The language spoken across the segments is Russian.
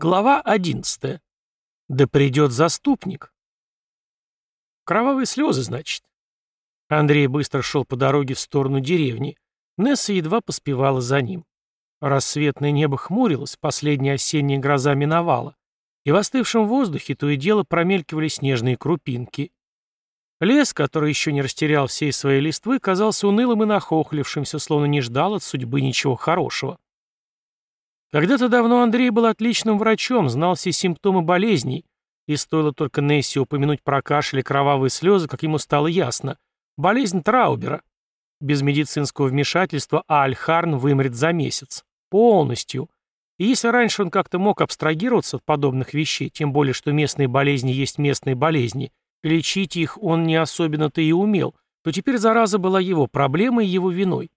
Глава 11. Да придет заступник. Кровавые слезы, значит. Андрей быстро шел по дороге в сторону деревни. Несса едва поспевала за ним. Рассветное небо хмурилось, последняя осенняя гроза миновала, и в остывшем воздухе то и дело промелькивали снежные крупинки. Лес, который еще не растерял всей своей листвы, казался унылым и нахохлившимся, словно не ждал от судьбы ничего хорошего. Когда-то давно Андрей был отличным врачом, знал все симптомы болезней, и стоило только Несси упомянуть про кашель и кровавые слезы, как ему стало ясно. Болезнь Траубера. Без медицинского вмешательства Альхарн вымрет за месяц. Полностью. И если раньше он как-то мог абстрагироваться от подобных вещей, тем более, что местные болезни есть местные болезни, лечить их он не особенно-то и умел, то теперь зараза была его проблемой и его виной.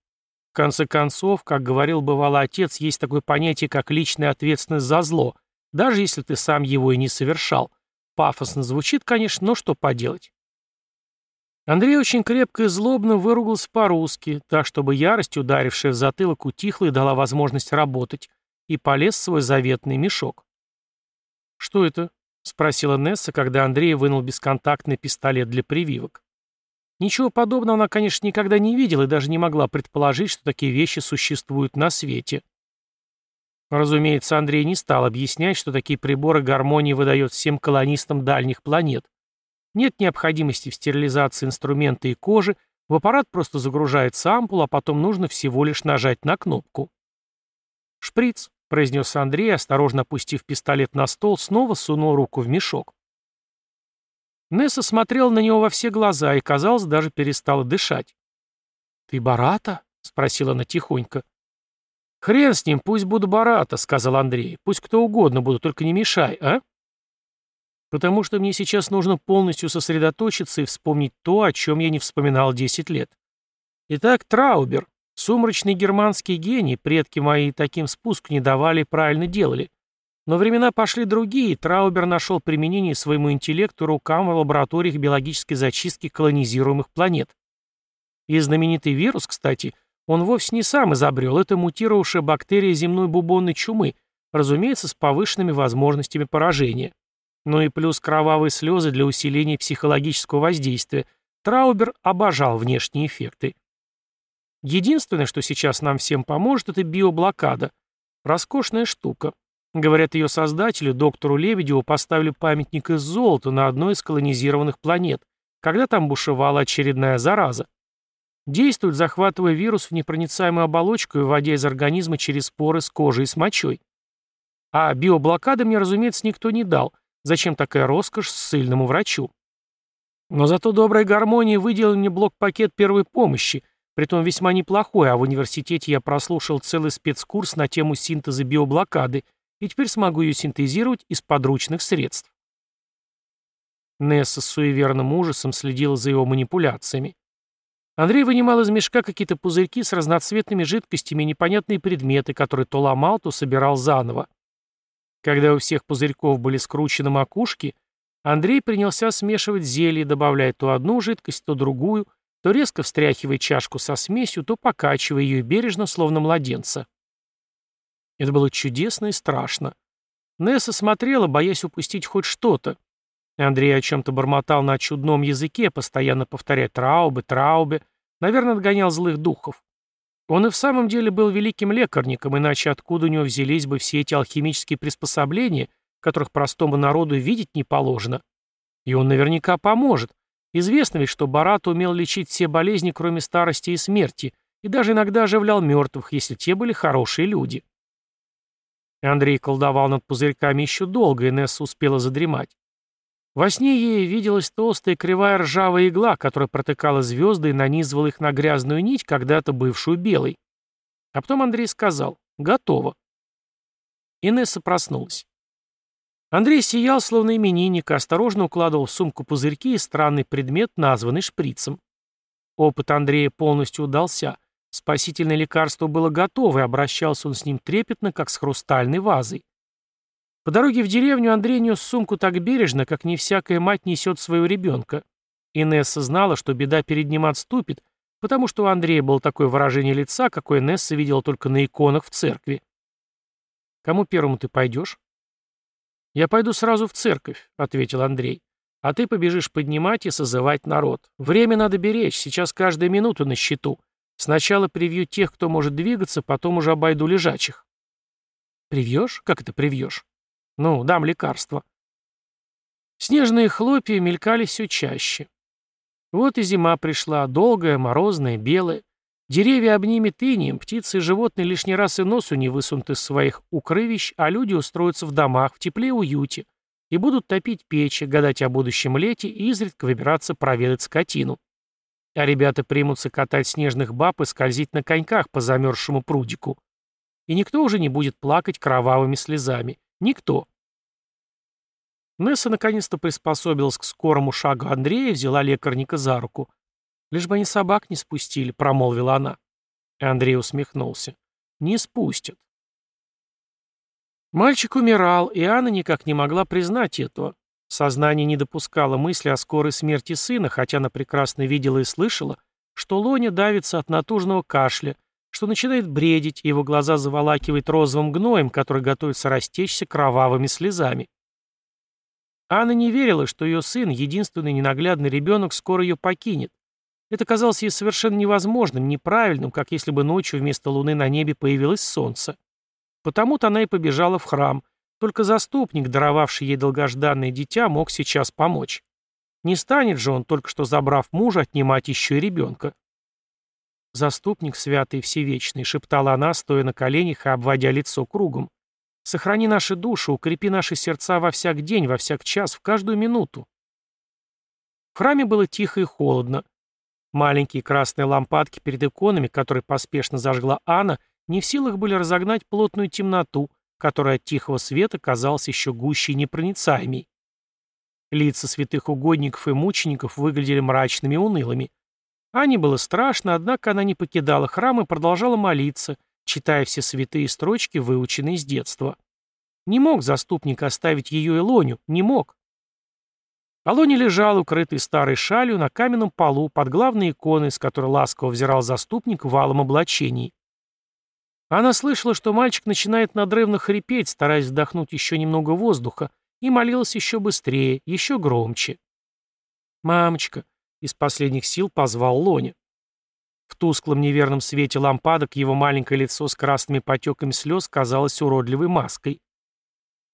В конце концов, как говорил бывалый отец, есть такое понятие, как личная ответственность за зло, даже если ты сам его и не совершал. Пафосно звучит, конечно, но что поделать. Андрей очень крепко и злобно выругался по-русски, так, чтобы ярость, ударившая в затылок, утихла и дала возможность работать, и полез в свой заветный мешок. «Что это?» — спросила Несса, когда Андрей вынул бесконтактный пистолет для прививок. Ничего подобного она, конечно, никогда не видела и даже не могла предположить, что такие вещи существуют на свете. Разумеется, Андрей не стал объяснять, что такие приборы гармонии выдает всем колонистам дальних планет. Нет необходимости в стерилизации инструмента и кожи, в аппарат просто загружается ампула, а потом нужно всего лишь нажать на кнопку. «Шприц», — произнес Андрей, осторожно опустив пистолет на стол, снова сунул руку в мешок. Несса смотрела на него во все глаза и, казалось, даже перестала дышать. «Ты Барата?» — спросила она тихонько. «Хрен с ним, пусть буду Барата», — сказал Андрей. «Пусть кто угодно буду, только не мешай, а?» «Потому что мне сейчас нужно полностью сосредоточиться и вспомнить то, о чем я не вспоминал десять лет. Итак, Траубер, сумрачный германский гений, предки мои таким спуск не давали правильно делали. Но времена пошли другие, Траубер нашел применение своему интеллекту рукам в лабораториях биологической зачистки колонизируемых планет. И знаменитый вирус, кстати, он вовсе не сам изобрел, это мутировавшая бактерия земной бубонной чумы, разумеется, с повышенными возможностями поражения. Ну и плюс кровавые слезы для усиления психологического воздействия. Траубер обожал внешние эффекты. Единственное, что сейчас нам всем поможет, это биоблокада. Роскошная штука. Говорят, ее создателю, доктору Лебедеву, поставили памятник из золота на одной из колонизированных планет, когда там бушевала очередная зараза. Действует, захватывая вирус в непроницаемую оболочку и вводя из организма через споры с кожей и с мочой. А биоблокады мне, разумеется, никто не дал. Зачем такая роскошь ссыльному врачу? Но зато добрая гармония выделила мне блок-пакет первой помощи, притом весьма неплохой, а в университете я прослушал целый спецкурс на тему синтеза биоблокады и теперь смогу ее синтезировать из подручных средств. Несса с суеверным ужасом следила за его манипуляциями. Андрей вынимал из мешка какие-то пузырьки с разноцветными жидкостями и непонятные предметы, которые то ломал, то собирал заново. Когда у всех пузырьков были скручены макушки, Андрей принялся смешивать зелье, добавляя то одну жидкость, то другую, то резко встряхивая чашку со смесью, то покачивая ее бережно, словно младенца. Это было чудесно и страшно. Несса смотрела, боясь упустить хоть что-то. Андрей о чем-то бормотал на чудном языке, постоянно повторяя «траубы, траубы», наверное, отгонял злых духов. Он и в самом деле был великим лекарником, иначе откуда у него взялись бы все эти алхимические приспособления, которых простому народу видеть не положено. И он наверняка поможет. Известно ведь, что Барат умел лечить все болезни, кроме старости и смерти, и даже иногда оживлял мертвых, если те были хорошие люди. Андрей колдовал над пузырьками еще долго, и Несса успела задремать. Во сне ей виделась толстая кривая ржавая игла, которая протыкала звезды и нанизывала их на грязную нить, когда-то бывшую белой. А потом Андрей сказал «Готово». Инесса проснулась. Андрей сиял, словно именинник, осторожно укладывал в сумку пузырьки и странный предмет, названный шприцем. Опыт Андрея полностью удался. Спасительное лекарство было готово, и обращался он с ним трепетно, как с хрустальной вазой. По дороге в деревню Андрей нес сумку так бережно, как не всякая мать несет своего ребенка. Инесса знала, что беда перед ним отступит, потому что у Андрея было такое выражение лица, какое Несса видела только на иконах в церкви. «Кому первому ты пойдешь?» «Я пойду сразу в церковь», — ответил Андрей. «А ты побежишь поднимать и созывать народ. Время надо беречь, сейчас каждая минута на счету. Сначала привью тех, кто может двигаться, потом уже обойду лежачих». «Привьешь? Как это привьешь?» «Ну, дам лекарство». Снежные хлопья мелькали все чаще. Вот и зима пришла, долгая, морозная, белая. Деревья обнимет инием, птицы и животные лишний раз и носу не высунут из своих укрывищ, а люди устроятся в домах, в тепле и уюте, и будут топить печи, гадать о будущем лете и изредка выбираться проведать скотину. А ребята примутся катать снежных баб и скользить на коньках по замерзшему прудику. И никто уже не будет плакать кровавыми слезами. Никто. Несса наконец-то приспособилась к скорому шагу Андрея и взяла лекарника за руку. «Лишь бы они собак не спустили», — промолвила она. И Андрей усмехнулся. «Не спустят». Мальчик умирал, и Анна никак не могла признать этого. Сознание не допускало мысли о скорой смерти сына, хотя она прекрасно видела и слышала, что Лоня давится от натужного кашля, что начинает бредить, и его глаза заволакивает розовым гноем, который готовится растечься кровавыми слезами. Анна не верила, что ее сын, единственный ненаглядный ребенок, скоро ее покинет, это казалось ей совершенно невозможным, неправильным, как если бы ночью вместо луны на небе появилось солнце. Потому-то она и побежала в храм. Только заступник, даровавший ей долгожданное дитя, мог сейчас помочь. Не станет же он, только что забрав мужа, отнимать еще и ребенка. «Заступник святый и всевечный», — шептала она, стоя на коленях и обводя лицо кругом. «Сохрани наши души, укрепи наши сердца во всяк день, во всяк час, в каждую минуту». В храме было тихо и холодно. Маленькие красные лампадки перед иконами, которые поспешно зажгла Анна, не в силах были разогнать плотную темноту, которая от тихого света казалась еще гуще и непроницаемей. Лица святых угодников и мучеников выглядели мрачными и унылыми. Ане было страшно, однако она не покидала храм и продолжала молиться, читая все святые строчки, выученные с детства. Не мог заступник оставить ее Илоню, не мог. Алони лежал, укрытый старой шалью, на каменном полу, под главной иконой, с которой ласково взирал заступник в валом облачении. Она слышала, что мальчик начинает надрывно хрипеть, стараясь вдохнуть еще немного воздуха, и молилась еще быстрее, еще громче. «Мамочка!» — из последних сил позвал Лоня. В тусклом неверном свете лампадок его маленькое лицо с красными потеками слез казалось уродливой маской.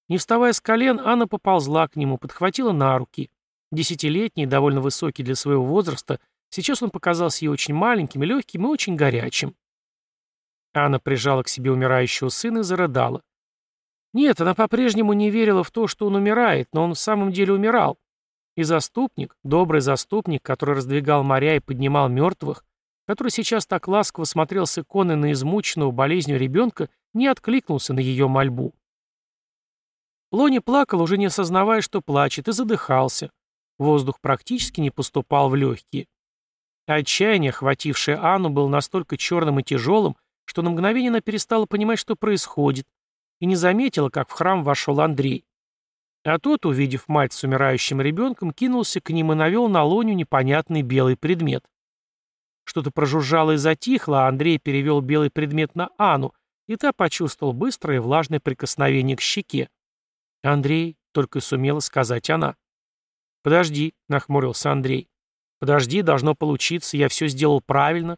Не вставая с колен, Анна поползла к нему, подхватила на руки. Десятилетний, довольно высокий для своего возраста, сейчас он показался ей очень маленьким, легким и очень горячим. Анна прижала к себе умирающего сына и зарыдала. Нет, она по-прежнему не верила в то, что он умирает, но он в самом деле умирал. И заступник, добрый заступник, который раздвигал моря и поднимал мертвых, который сейчас так ласково смотрел с иконы на измученного болезнью ребенка, не откликнулся на ее мольбу. Лони плакал, уже не осознавая, что плачет, и задыхался. Воздух практически не поступал в легкие. Отчаяние, охватившее Анну, было настолько черным и тяжелым, что на мгновение она перестала понимать, что происходит, и не заметила, как в храм вошел Андрей. А тот, увидев мать с умирающим ребенком, кинулся к ним и навел на лоню непонятный белый предмет. Что-то прожужжало и затихло, а Андрей перевел белый предмет на Анну, и та почувствовал быстрое влажное прикосновение к щеке. «Андрей», — только сумела сказать она. «Подожди», — нахмурился Андрей. «Подожди, должно получиться, я все сделал правильно».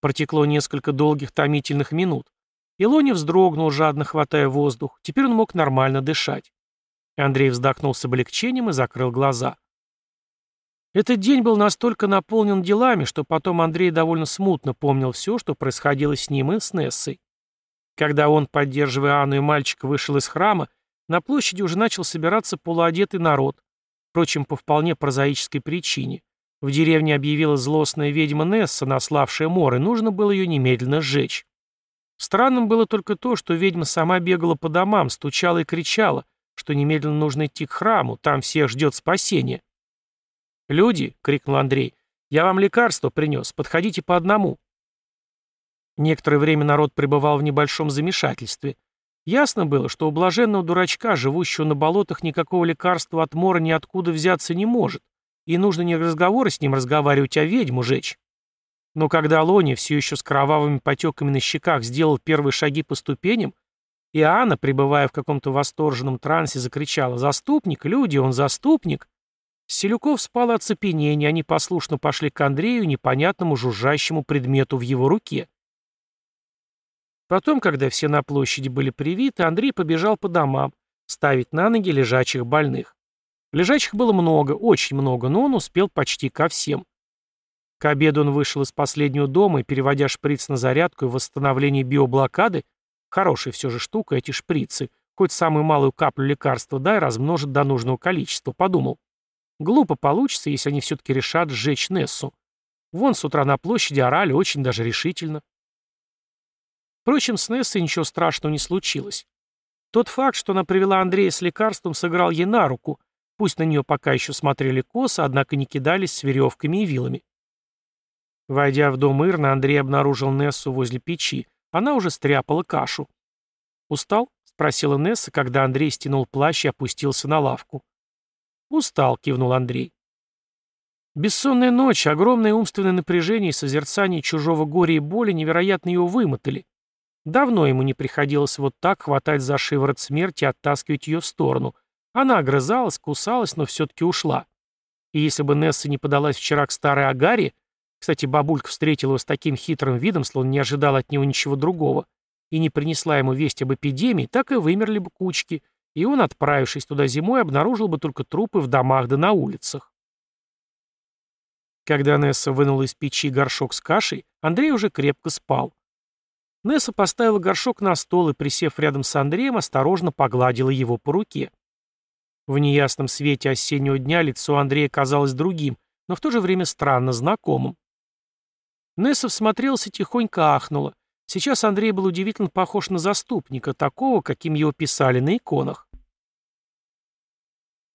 Протекло несколько долгих томительных минут. Илони вздрогнул, жадно хватая воздух. Теперь он мог нормально дышать. Андрей вздохнул с облегчением и закрыл глаза. Этот день был настолько наполнен делами, что потом Андрей довольно смутно помнил все, что происходило с ним и с Нессой. Когда он, поддерживая Анну и мальчика, вышел из храма, на площади уже начал собираться полуодетый народ, впрочем, по вполне прозаической причине. В деревне объявила злостная ведьма Несса, наславшая мор, и нужно было ее немедленно сжечь. Странным было только то, что ведьма сама бегала по домам, стучала и кричала, что немедленно нужно идти к храму, там всех ждет спасение. «Люди!» — крикнул Андрей. «Я вам лекарство принес, подходите по одному». Некоторое время народ пребывал в небольшом замешательстве. Ясно было, что у блаженного дурачка, живущего на болотах, никакого лекарства от мора ниоткуда взяться не может, и нужно не разговоры с ним разговаривать, а ведьму жечь. Но когда Лони, все еще с кровавыми потеками на щеках, сделал первые шаги по ступеням, и Анна, пребывая в каком-то восторженном трансе, закричала «Заступник! Люди, он заступник!» Селюков спало оцепенение, они послушно пошли к Андрею, непонятному жужжащему предмету в его руке. Потом, когда все на площади были привиты, Андрей побежал по домам, ставить на ноги лежачих больных. Лежачих было много, очень много, но он успел почти ко всем. К обеду он вышел из последнего дома и, переводя шприц на зарядку и восстановление биоблокады, Хорошая все же штука эти шприцы. Хоть самую малую каплю лекарства дай, размножит до нужного количества, подумал. Глупо получится, если они все-таки решат сжечь Нессу. Вон с утра на площади орали очень даже решительно. Впрочем, с Нессой ничего страшного не случилось. Тот факт, что она привела Андрея с лекарством, сыграл ей на руку. Пусть на нее пока еще смотрели косо, однако не кидались с веревками и вилами. Войдя в дом Ирна, Андрей обнаружил Нессу возле печи. Она уже стряпала кашу. «Устал?» — спросила Несса, когда Андрей стянул плащ и опустился на лавку. «Устал», — кивнул Андрей. Бессонная ночь, огромное умственное напряжение и созерцание чужого горя и боли невероятно его вымотали. Давно ему не приходилось вот так хватать за шиворот смерти и оттаскивать ее в сторону. Она огрызалась, кусалась, но все-таки ушла. И если бы Несса не подалась вчера к старой Агаре, кстати, бабулька встретила его с таким хитрым видом, словно не ожидала от него ничего другого, и не принесла ему весть об эпидемии, так и вымерли бы кучки, и он, отправившись туда зимой, обнаружил бы только трупы в домах да на улицах. Когда Несса вынула из печи горшок с кашей, Андрей уже крепко спал. Несса поставила горшок на стол и, присев рядом с Андреем, осторожно погладила его по руке. В неясном свете осеннего дня лицо Андрея казалось другим, но в то же время странно знакомым. Несса всмотрелся тихонько ахнула. Сейчас Андрей был удивительно похож на заступника, такого, каким его писали на иконах.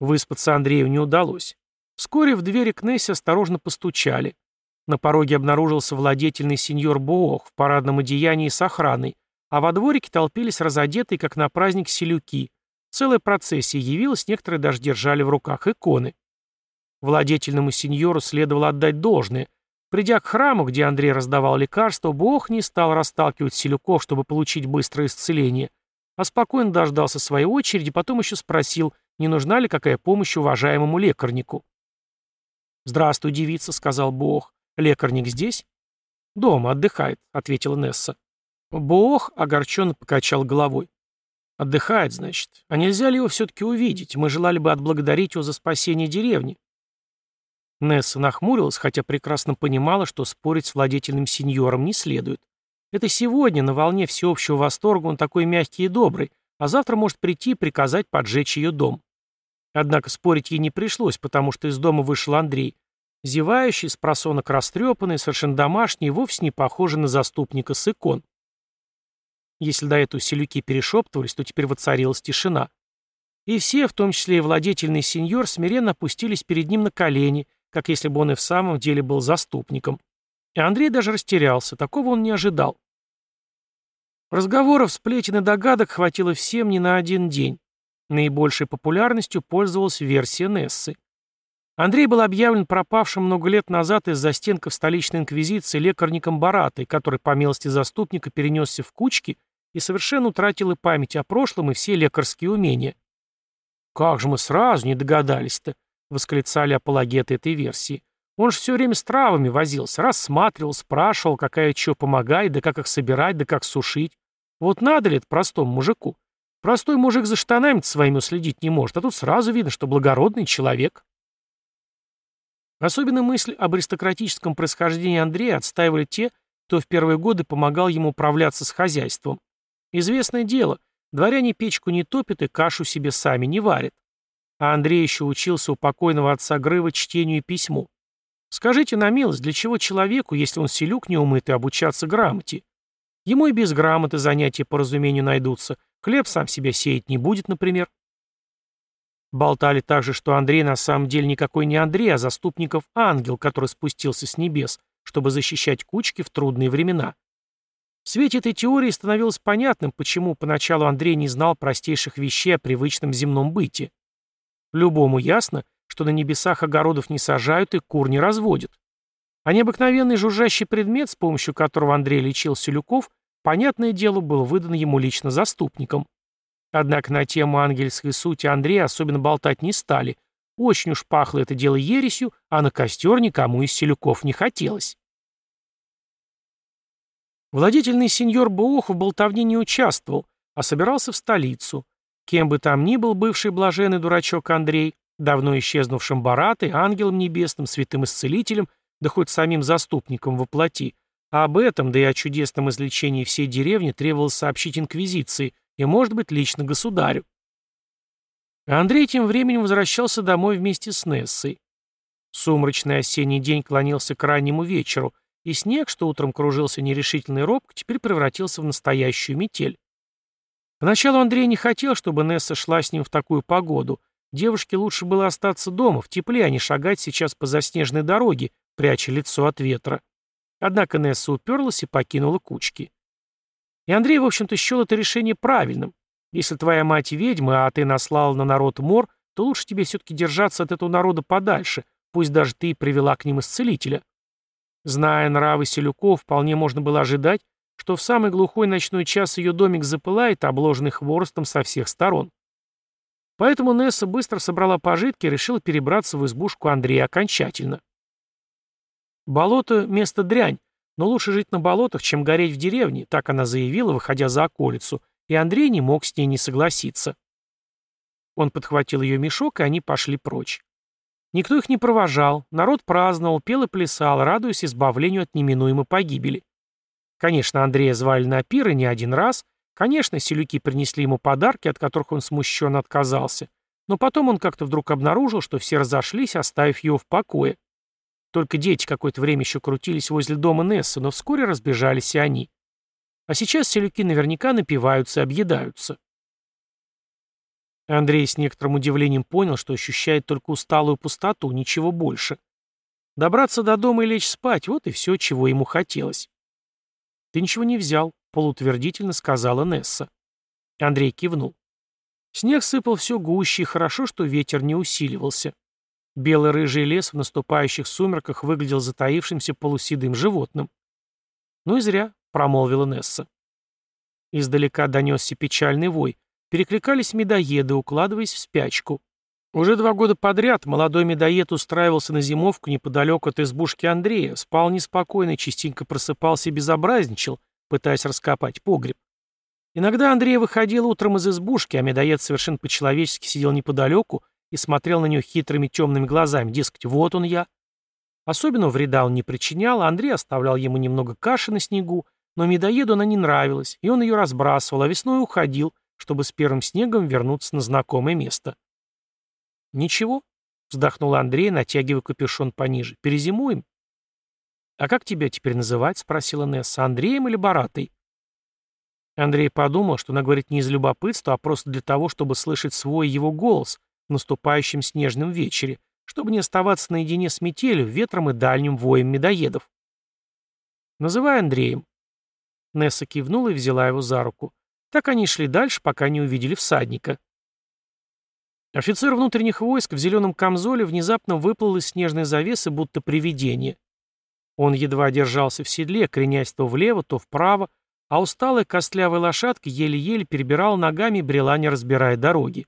Выспаться Андрею не удалось. Вскоре в двери к Нессе осторожно постучали. На пороге обнаружился владетельный сеньор Буох в парадном одеянии с охраной, а во дворике толпились разодетые, как на праздник, селюки. Целая процессия явилась, некоторые даже держали в руках иконы. Владетельному сеньору следовало отдать должное – Придя к храму, где Андрей раздавал лекарства, Бог не стал расталкивать селюков, чтобы получить быстрое исцеление, а спокойно дождался своей очереди, потом еще спросил, не нужна ли какая помощь уважаемому лекарнику. «Здравствуй, девица», — сказал Бог. «Лекарник здесь?» «Дома, отдыхает», — ответила Несса. Бог огорченно покачал головой. «Отдыхает, значит. А нельзя ли его все-таки увидеть? Мы желали бы отблагодарить его за спасение деревни». Несса нахмурилась, хотя прекрасно понимала, что спорить с владетельным сеньором не следует. Это сегодня, на волне всеобщего восторга, он такой мягкий и добрый, а завтра может прийти и приказать поджечь ее дом. Однако спорить ей не пришлось, потому что из дома вышел Андрей, зевающий, с просонок растрепанный, совершенно домашний вовсе не похожий на заступника с икон. Если до этого селюки перешептывались, то теперь воцарилась тишина. И все, в том числе и владетельный сеньор, смиренно опустились перед ним на колени – как если бы он и в самом деле был заступником. И Андрей даже растерялся, такого он не ожидал. Разговоров, сплетен и догадок хватило всем не на один день. Наибольшей популярностью пользовалась версия Нессы. Андрей был объявлен пропавшим много лет назад из-за стенков столичной инквизиции лекарником Баратой, который по милости заступника перенесся в кучки и совершенно утратил и память о прошлом, и все лекарские умения. «Как же мы сразу не догадались-то!» восклицали апологеты этой версии. Он же все время с травами возился, рассматривал, спрашивал, какая что помогает, да как их собирать, да как сушить. Вот надо ли это простому мужику? Простой мужик за штанами своими уследить не может, а тут сразу видно, что благородный человек. Особенно мысль об аристократическом происхождении Андрея отстаивали те, кто в первые годы помогал ему управляться с хозяйством. Известное дело, дворяне печку не топят и кашу себе сами не варят. А Андрей еще учился у покойного отца Грыва чтению и письму. Скажите на милость, для чего человеку, если он селюк неумытый, обучаться грамоте? Ему и без грамоты занятия по разумению найдутся. Хлеб сам себя сеять не будет, например. Болтали также, что Андрей на самом деле никакой не Андрей, а заступников ангел, который спустился с небес, чтобы защищать кучки в трудные времена. В свете этой теории становилось понятным, почему поначалу Андрей не знал простейших вещей о привычном земном быте. Любому ясно, что на небесах огородов не сажают и кур не разводят. А необыкновенный жужжащий предмет, с помощью которого Андрей лечил селюков, понятное дело, был выдан ему лично заступником. Однако на тему ангельской сути Андрея особенно болтать не стали. Очень уж пахло это дело ересью, а на костер никому из селюков не хотелось. Владетельный сеньор Буох в болтовне не участвовал, а собирался в столицу. Кем бы там ни был бывший блаженный дурачок Андрей, давно исчезнувшим Баратой, ангелом небесным, святым исцелителем, да хоть самим заступником во плоти, а об этом, да и о чудесном излечении всей деревни требовалось сообщить инквизиции и, может быть, лично государю. Андрей тем временем возвращался домой вместе с Нессой. Сумрачный осенний день клонился к раннему вечеру, и снег, что утром кружился нерешительной робко, теперь превратился в настоящую метель. Поначалу Андрей не хотел, чтобы Несса шла с ним в такую погоду. Девушке лучше было остаться дома, в тепле, а не шагать сейчас по заснеженной дороге, пряча лицо от ветра. Однако Несса уперлась и покинула кучки. И Андрей, в общем-то, счел это решение правильным. Если твоя мать ведьма, а ты наслал на народ мор, то лучше тебе все-таки держаться от этого народа подальше, пусть даже ты и привела к ним исцелителя. Зная нравы селюков, вполне можно было ожидать, что в самый глухой ночной час ее домик запылает, обложенный хворостом со всех сторон. Поэтому Несса быстро собрала пожитки и решила перебраться в избушку Андрея окончательно. Болото — место дрянь, но лучше жить на болотах, чем гореть в деревне, так она заявила, выходя за околицу, и Андрей не мог с ней не согласиться. Он подхватил ее мешок, и они пошли прочь. Никто их не провожал, народ праздновал, пел и плясал, радуясь избавлению от неминуемой погибели. Конечно, Андрея звали на пир не один раз, конечно, селюки принесли ему подарки, от которых он смущенно отказался, но потом он как-то вдруг обнаружил, что все разошлись, оставив его в покое. Только дети какое-то время еще крутились возле дома Нессы, но вскоре разбежались и они. А сейчас селюки наверняка напиваются и объедаются. Андрей с некоторым удивлением понял, что ощущает только усталую пустоту, ничего больше. Добраться до дома и лечь спать — вот и все, чего ему хотелось. «Ты ничего не взял», — полутвердительно сказала Несса. Андрей кивнул. Снег сыпал все гуще, и хорошо, что ветер не усиливался. Белый рыжий лес в наступающих сумерках выглядел затаившимся полуседым животным. «Ну и зря», — промолвила Несса. Издалека донесся печальный вой, Перекликались медоеды, укладываясь в спячку. Уже два года подряд молодой медоед устраивался на зимовку неподалеку от избушки Андрея, спал неспокойно, частенько просыпался и безобразничал, пытаясь раскопать погреб. Иногда Андрей выходил утром из избушки, а медоед совершенно по-человечески сидел неподалеку и смотрел на нее хитрыми темными глазами, дескать, вот он я. Особенно вреда он не причинял, а Андрей оставлял ему немного каши на снегу, но медоеду она не нравилась, и он ее разбрасывал, а весной уходил, чтобы с первым снегом вернуться на знакомое место. «Ничего», — вздохнул Андрей, натягивая капюшон пониже. «Перезимуем?» «А как тебя теперь называть?» — спросила Несса. «Андреем или Баратой?» Андрей подумал, что она говорит не из любопытства, а просто для того, чтобы слышать свой его голос в наступающем снежном вечере, чтобы не оставаться наедине с метелью, ветром и дальним воем медоедов. «Называй Андреем». Несса кивнула и взяла его за руку. Так они шли дальше, пока не увидели всадника. Офицер внутренних войск в зеленом камзоле внезапно выплыл из снежной завесы, будто привидение. Он едва держался в седле, кренясь то влево, то вправо, а усталая костлявая лошадка еле-еле перебирала ногами и брела, не разбирая дороги.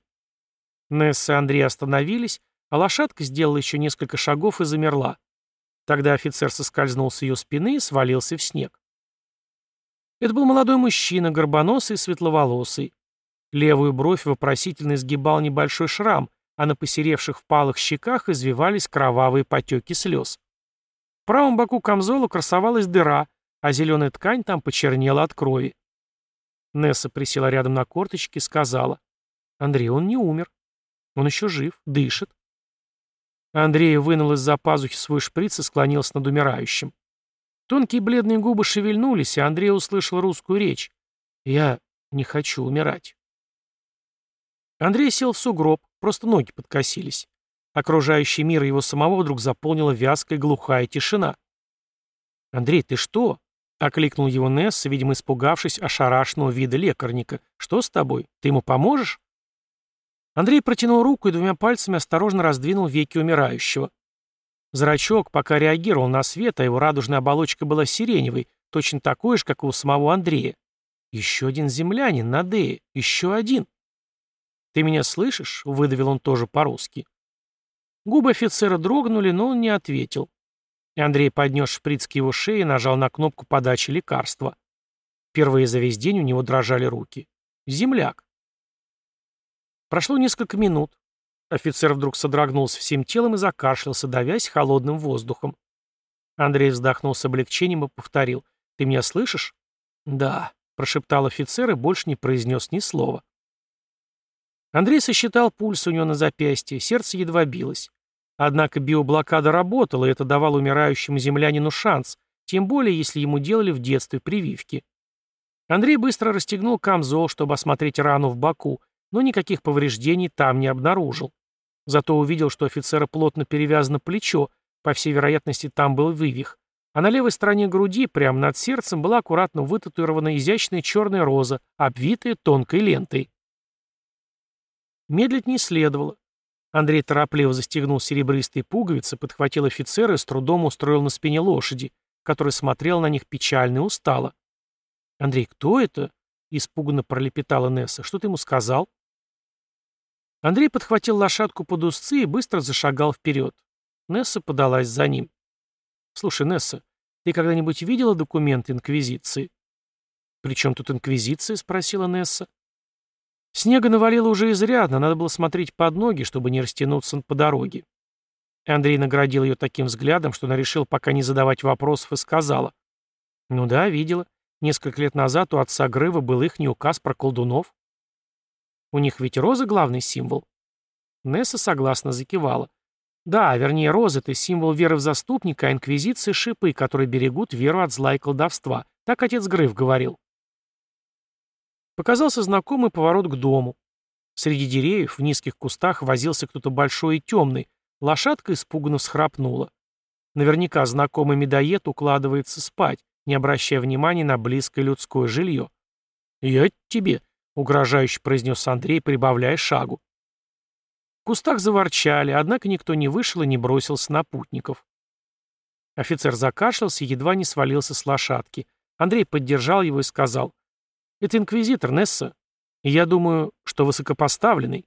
Несса и Андрей остановились, а лошадка сделала еще несколько шагов и замерла. Тогда офицер соскользнул с ее спины и свалился в снег. Это был молодой мужчина, горбоносый и светловолосый. Левую бровь вопросительно изгибал небольшой шрам, а на посеревших впалых щеках извивались кровавые потеки слез. В правом боку камзола красовалась дыра, а зеленая ткань там почернела от крови. Несса присела рядом на корточки и сказала. «Андрей, он не умер. Он еще жив, дышит». Андрей вынул из-за пазухи свой шприц и склонился над умирающим. Тонкие бледные губы шевельнулись, и Андрей услышал русскую речь. «Я не хочу умирать». Андрей сел в сугроб, просто ноги подкосились. Окружающий мир его самого вдруг заполнила вязкая глухая тишина. «Андрей, ты что?» — окликнул его Несс, видимо, испугавшись ошарашенного вида лекарника. «Что с тобой? Ты ему поможешь?» Андрей протянул руку и двумя пальцами осторожно раздвинул веки умирающего. Зрачок пока реагировал на свет, а его радужная оболочка была сиреневой, точно такой же, как и у самого Андрея. Еще один землянин, Надея, еще один. «Ты меня слышишь?» — выдавил он тоже по-русски. Губы офицера дрогнули, но он не ответил. Андрей поднес шприц к его шее и нажал на кнопку подачи лекарства. Впервые за весь день у него дрожали руки. Земляк. Прошло несколько минут. Офицер вдруг содрогнулся всем телом и закашлялся, давясь холодным воздухом. Андрей вздохнул с облегчением и повторил. «Ты меня слышишь?» «Да», — прошептал офицер и больше не произнес ни слова. Андрей сосчитал пульс у него на запястье, сердце едва билось. Однако биоблокада работала, и это давало умирающему землянину шанс, тем более, если ему делали в детстве прививки. Андрей быстро расстегнул камзол, чтобы осмотреть рану в боку, но никаких повреждений там не обнаружил. Зато увидел, что офицера плотно перевязано плечо, по всей вероятности, там был вывих. А на левой стороне груди, прямо над сердцем, была аккуратно вытатуирована изящная черная роза, обвитая тонкой лентой. Медлить не следовало. Андрей торопливо застегнул серебристые пуговицы, подхватил офицера и с трудом устроил на спине лошади, который смотрел на них печально и устало. «Андрей, кто это?» — испуганно пролепетала Несса. «Что ты ему сказал?» Андрей подхватил лошадку под узцы и быстро зашагал вперед. Несса подалась за ним. «Слушай, Несса, ты когда-нибудь видела документы Инквизиции?» «При чем тут Инквизиция?» — спросила Несса. Снега навалило уже изрядно, надо было смотреть под ноги, чтобы не растянуться по дороге. Андрей наградил ее таким взглядом, что она решил пока не задавать вопросов и сказала. «Ну да, видела. Несколько лет назад у отца Грыва был их указ про колдунов. У них ведь роза главный символ». Несса согласно закивала. «Да, вернее, роза — это символ веры в заступника, а инквизиция — шипы, которые берегут веру от зла и колдовства. Так отец Грыв говорил». Показался знакомый поворот к дому. Среди деревьев в низких кустах возился кто-то большой и темный. Лошадка испуганно всхрапнула. Наверняка знакомый медоед укладывается спать, не обращая внимания на близкое людское жилье. «Я тебе», — угрожающе произнес Андрей, прибавляя шагу. В кустах заворчали, однако никто не вышел и не бросился на путников. Офицер закашлялся и едва не свалился с лошадки. Андрей поддержал его и сказал, это инквизитор, Несса. И я думаю, что высокопоставленный.